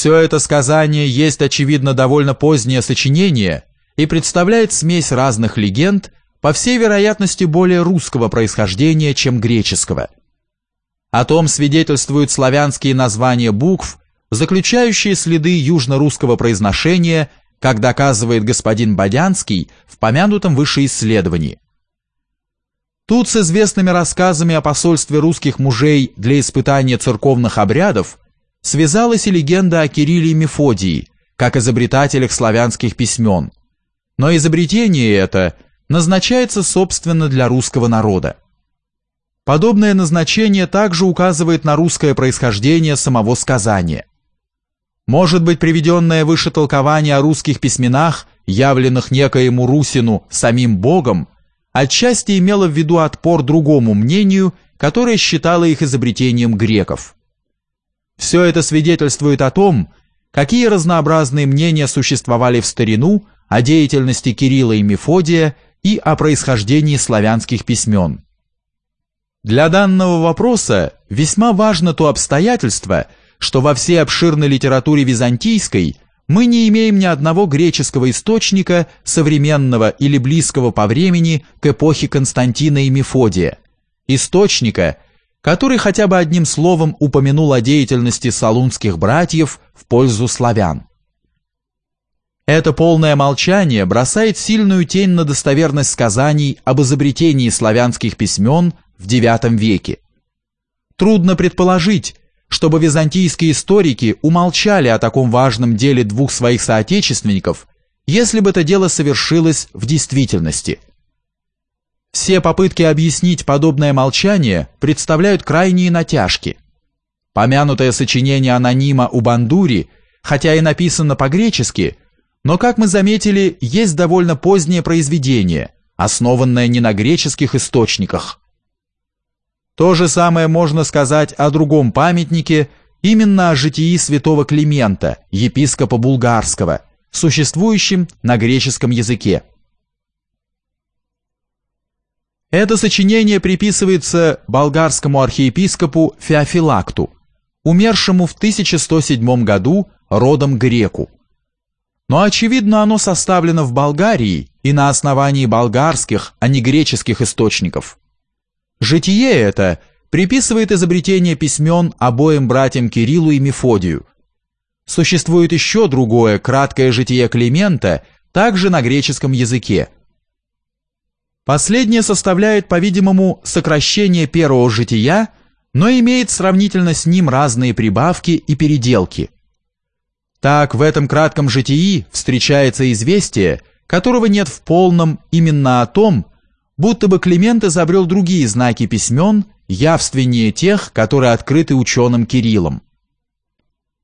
Все это сказание есть, очевидно, довольно позднее сочинение и представляет смесь разных легенд, по всей вероятности более русского происхождения, чем греческого. О том свидетельствуют славянские названия букв, заключающие следы южно-русского произношения, как доказывает господин Бодянский в помянутом выше исследовании. Тут с известными рассказами о посольстве русских мужей для испытания церковных обрядов связалась и легенда о Кирилле и Мефодии, как изобретателях славянских письмен. Но изобретение это назначается собственно для русского народа. Подобное назначение также указывает на русское происхождение самого сказания. Может быть, приведенное выше толкование о русских письменах, явленных некоему Русину самим Богом, отчасти имело в виду отпор другому мнению, которое считало их изобретением греков. Все это свидетельствует о том, какие разнообразные мнения существовали в старину о деятельности Кирилла и Мефодия и о происхождении славянских письмен. Для данного вопроса весьма важно то обстоятельство, что во всей обширной литературе византийской мы не имеем ни одного греческого источника, современного или близкого по времени к эпохе Константина и Мефодия, источника – который хотя бы одним словом упомянул о деятельности салунских братьев в пользу славян. Это полное молчание бросает сильную тень на достоверность сказаний об изобретении славянских письмен в IX веке. Трудно предположить, чтобы византийские историки умолчали о таком важном деле двух своих соотечественников, если бы это дело совершилось в действительности – все попытки объяснить подобное молчание представляют крайние натяжки. Помянутое сочинение анонима у Бандури, хотя и написано по-гречески, но, как мы заметили, есть довольно позднее произведение, основанное не на греческих источниках. То же самое можно сказать о другом памятнике, именно о житии святого Климента, епископа Булгарского, существующем на греческом языке. Это сочинение приписывается болгарскому архиепископу Феофилакту, умершему в 1107 году родом греку. Но очевидно оно составлено в Болгарии и на основании болгарских, а не греческих источников. Житие это приписывает изобретение письмен обоим братьям Кириллу и Мефодию. Существует еще другое краткое житие Климента, также на греческом языке – Последнее составляет, по-видимому, сокращение первого жития, но имеет сравнительно с ним разные прибавки и переделки. Так, в этом кратком житии встречается известие, которого нет в полном именно о том, будто бы Климент изобрел другие знаки письмен, явственнее тех, которые открыты ученым Кириллом.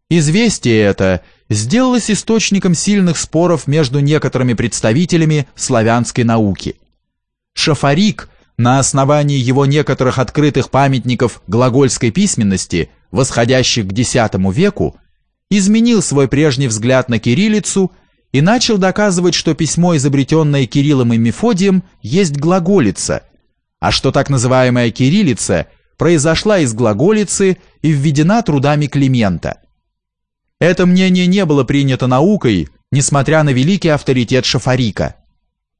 Известие это сделалось источником сильных споров между некоторыми представителями славянской науки – Шафарик на основании его некоторых открытых памятников глагольской письменности, восходящих к X веку, изменил свой прежний взгляд на кириллицу и начал доказывать, что письмо, изобретенное Кириллом и Мефодием, есть глаголица, а что так называемая кириллица произошла из глаголицы и введена трудами Климента. Это мнение не было принято наукой, несмотря на великий авторитет Шафарика –